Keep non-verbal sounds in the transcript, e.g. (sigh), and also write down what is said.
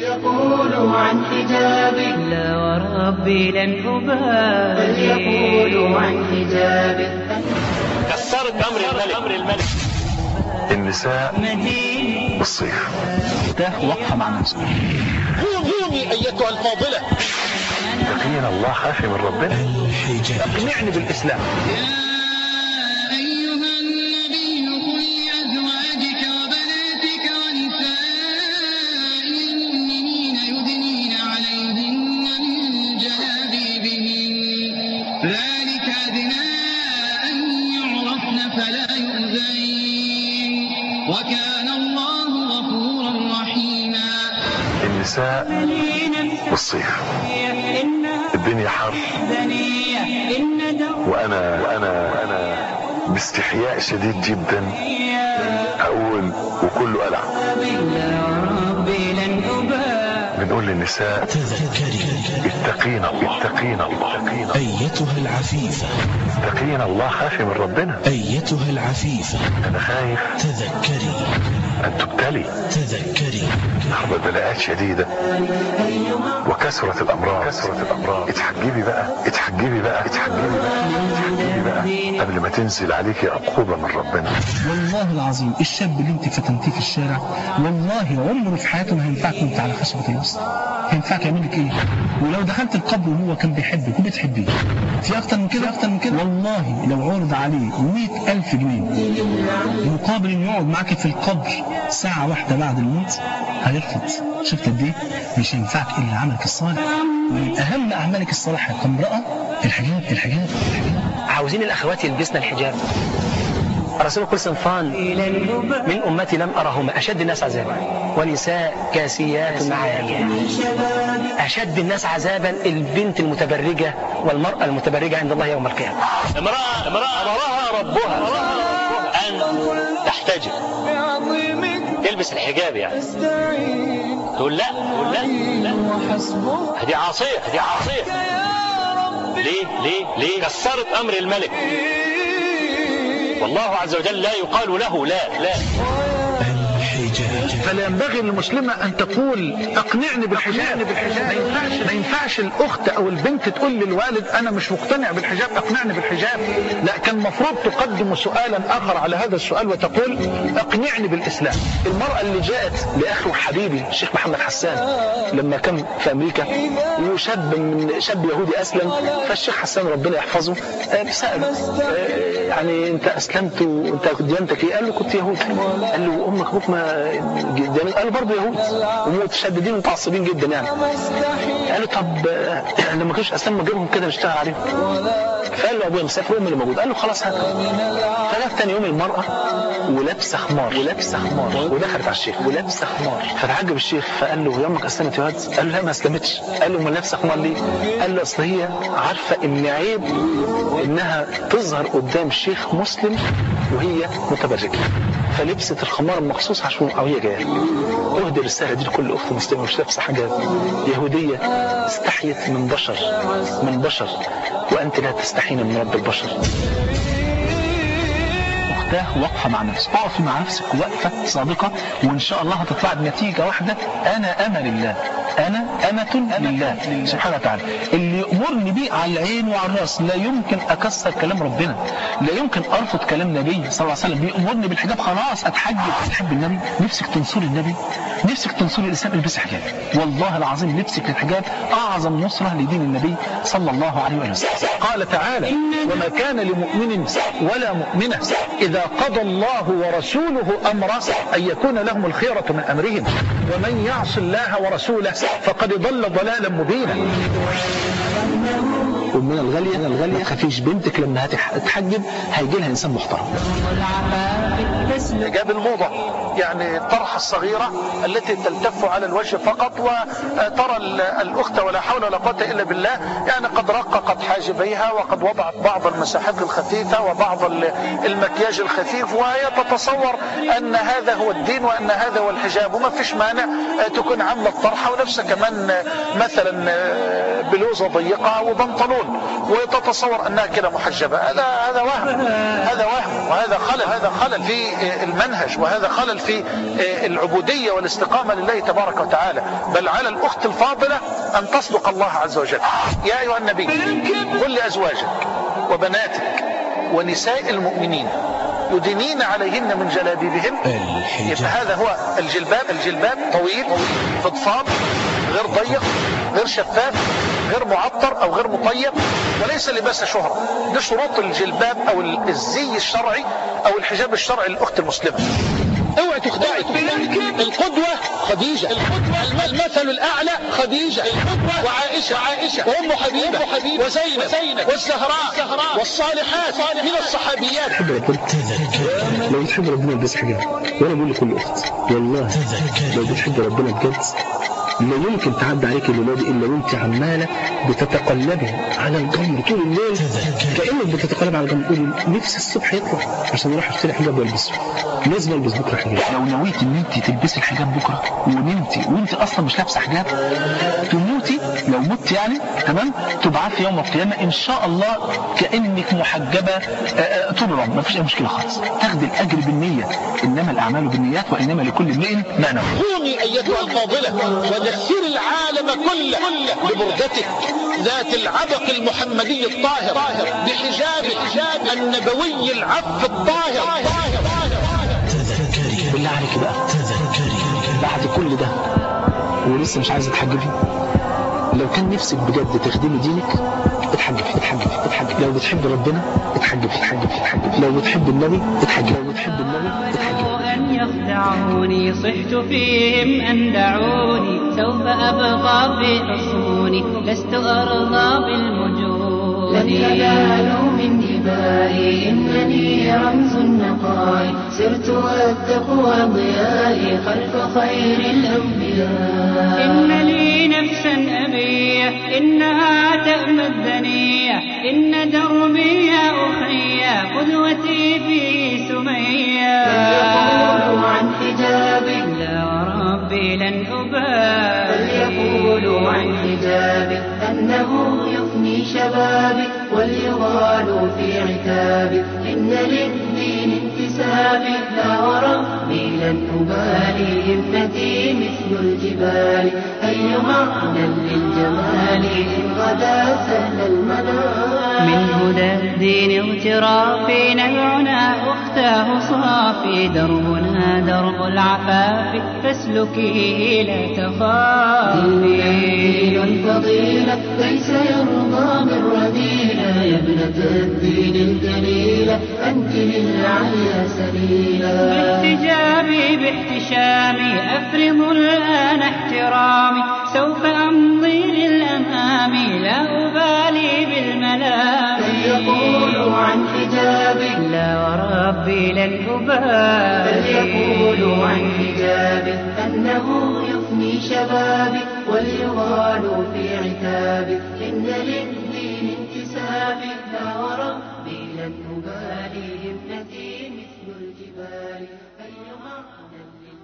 يقولوا عن حجابي لا وربي لن أبالي. يقولوا عن حجابي كسرت أمر الملك. النساء بالصيف مفتاح وقفة مع نفسك قومي أيتها الفاضلة. تقين الله خافي من ربنا أقنعني بالإسلام. وكان الله غفورا رحيما. النساء بالصيف الدنيا حر. وأنا وأنا وأنا باستحياء شديد جدا. أقول وكله قلع بنقول للنساء تذكري. اتقين الله. اتقين الله. أيتها العفيفة. اتقين الله خافي من ربنا أيتها العفيفة. أنا خايف. تذكري. ان تبتلي تذكري. تحضر بلاءات شديدة. وكثرة الأمراض. كثرة الأمراض. اتحجبي بقى. اتحجبي بقى. اتحجبي بقى. اتحجبي بقى. قبل ما تنزل عليكي عقوبة من ربنا. والله العظيم الشاب اللي انت فتنتيه في الشارع والله عمره في حياته ما هينفعك وانت على خشبة الوسط. هينفعك يعمل لك إيه؟ ولو دخلت القبر وهو كان بيحبك وبتحبيه في أكتر من كده؟ أكتر من كده؟ والله لو عرض عليه مئة ألف جنيه مقابل إنه يقعد معاك في القبر ساعة واحدة بعد الموت هيرفض شفت قد إيه؟ مش هينفعك إلا عملك الصالح. ومن أهم أعمالك الصالحة كامرأة الحجاب الحجاب الحجاب. عاوزين الأخوات يلبسن الحجاب. رسول كل صنفان من أمتي لم أرهما. أشد الناس عذابا. ونساء كاسيات عاريات أشد الناس عذابا البنت المتبرجة والمرأة المتبرجة عند الله يوم القيامة. امراه امرأة أمرها ربها أن تحتجب تلبس الحجاب يعني. تقول لا تقول لا لا. هذه عاصية هذه عاصية. ليه؟ ليه؟ ليه؟ كسرت أمر الملك. والله عز وجل لا يقال له لا لا. فلا ينبغي للمسلمة أن تقول أقنعني بالحجاب. ما ينفعش ما ينفعش الأخت أو البنت تقول للوالد أنا مش مقتنع بالحجاب أقنعني بالحجاب. لا كان المفروض تقدم سؤالا آخر على هذا السؤال وتقول أقنعني بالإسلام. المرأة اللي جاءت لأخو حبيبي الشيخ محمد حسان لما كان في أمريكا وشاب من شاب يهودي أسلم فالشيخ حسان ربنا يحفظه آه، سأله آه، يعني أنت أسلمت وأنت ديانتك إيه؟ قال له كنت يهودي قال له أمك أبوك ما قال له برضه يهود. ومتشددين ومتعصبين جدا يعني. قال له طب (clears throat) لما كانوش أسلم ما جيبهم كده نشتغل عليهم. فقال له أبويا مسافر وأمي اللي موجود. قال له خلاص هات. فجت تاني يوم المرأة ولابسه خمار ولابسه خمار ودخلت على الشيخ. ولابسه خمار فتعجب الشيخ فقال له يومك اسلمت يا واد قال له لا ما أسلمتش. قال له امال لابسه خمار ليه؟ قال له أصل هي عارفة إن عيب إنها تظهر قدام شيخ مسلم وهي متبرجة. فلبست الخمار مخصوص عشان أو هي جاية. أهدي الرسالة دي لكل أخت مسلمة مش لابسة حاجة. يهودية استحيت من بشر من بشر. وأنت لا تستحين من رب البشر. اختاه واقفة مع نفسك. اقفي مع نفسك وقفة صادقة وإن شاء الله هتطلع بنتيجة واحدة. أنا إنا لله أنا أمة لله. سبحانه وتعالى. اللي يأمرني بيه على العين وعلى الرأس لا يمكن أكسر كلام ربنا. لا يمكن أرفض كلام النبي صلى الله عليه وسلم. بيأمرني بالحجاب خلاص أتحجب. تحب النبي نفسك تنصري النبي. نفسك تنصري الإسلام البسي حجاب. والله العظيم لبسك للحجاب أعظم نصرة لدين النبي صلى الله عليه وسلم. قال تعالى وما كان لمؤمن ولا مؤمنة إذا قضى الله ورسوله أمرا أن يكون لهم الخيرة من أمرهم. ومن يعص الله ورسوله فقد ضل ضلالا مبينا. والمنى الغالية الغالية ما تخافيش بنتك لما هتحجب هيجي لها إنسان محترم. جاب الموضة يعني الطرحة الصغيرة التي تلتف على الوجه فقط وترى ال- الأخت ولا حول ولا قوة إلا بالله يعني قد رققت حاجبيها وقد وضعت بعض المساحات الخفيفة وبعض ال- المكياج الخفيف وهي تتصور أن هذا هو الدين وأن هذا هو الحجاب وما فيش مانع تكون عاملة الطرحة ونفسها كمان مثلا بلوزة ضيقة وبنطلون وتتصور أنها كده محجبة. هذا هذا وهم هذا وهم وهذا خلل هذا خلل في المنهج وهذا خلل في آه، العبودية والاستقامة لله تبارك وتعالى. بل على الأخت الفاضلة أن تصدق الله عز وجل. يا أيها النبي قل لأزواجك وبناتك ونساء المؤمنين يدنين عليهن من جلابيبهن. يبقى هذا هو الجلباب الجلباب طويل فضفاض غير ضيق غير شفاف. غير معطر أو غير مطيب وليس لباس شهرة دي شروط الجلباب أو الزي الشرعي أو الحجاب الشرعي للأخت المسلمة. اوعي تخدعي. القدوة خديجة. المثل الأعلى خديجة. وعائشة. وعائشة وام حبيبة. وزينب. والزهراء. والصالحات من الصحابيات. تحب لو بتحب ربنا البس حجاب وأنا بقول لكل أخت والله لو بتحب ربنا بجد لا يمكن تعدي عليك الليلة دي إلا وانت عماله بتتقلبي على الجمر طول الليل. كأنك بتتقلب على الجمر تقولي نفسي الصبح يطلع عشان أروح اشتري حجاب والبسه لازم ألبس بكرة حجاب. لو نويتي إن أنت تلبسي الحجاب بكرة ونمتي وأنت أصلا مش لابسة حجاب تموتي. لو مت يعني تمام؟ تبعثي يوم القيامة إن شاء الله كأنك محجبة آه، آه، طول العمر. مفيش أي مشكلة خالص. تاخدي الأجر بالنية. إنما الأعمال بالنيات وإنما لكل امرئ ما نوى كوني أيتها الفاضلة. ودثري العالم كله ببردتك ذات العبق المحمدي الطاهر بحجابك النبوي العف الطاهر. تذكري. بالله عليك بقى. تذكري. بعد كل ده ولسه مش عايزه تحجبي. لو كان نفسك بجد تخدمي دينك اتحجبي اتحجبي اتحجبي. لو بتحب ربنا اتحجبي اتحجبي اتحجبي. لو بتحب النبي اتحجبي لو بتحب النبي اتحجبي. أن يخدعوني. صحت فيهم أن دعوني. سوف أبقى في حصوني. لست أرضى بالمجون. لن ينالوا من دمائي. إنني رمز النقاء. سرت والتقوى ضيائي خلف خير الأنبياء. إن لي نفسا أبية. إنها تأمى الدنيا. إن دربي يا أخي قدوتي في سمية. في لن أبالي همتي مثل الجبال. أي معنى للجمال إن غدا سهل المنام من هدى الدين اغترافي نبعنا أختاه صافي. دربنا درب العفاف فاسلكيه لا تخافي دين الفضيلة ليس يرضى من رذيلة يا ابنة الدين الجليلة أنت للعليا سبيلا. باحتشامي أفرض الآن احترامي سوف أمضي للأمام لا أبالي بالملام. فليقولوا عن حجابي لا وربي لن أبالي. فليقولوا عن حجابي أنه يفني شبابي وليغالوا في عتابي إن للدين انتسابي لا وربي لن أبالي. الجبال معنى للجمال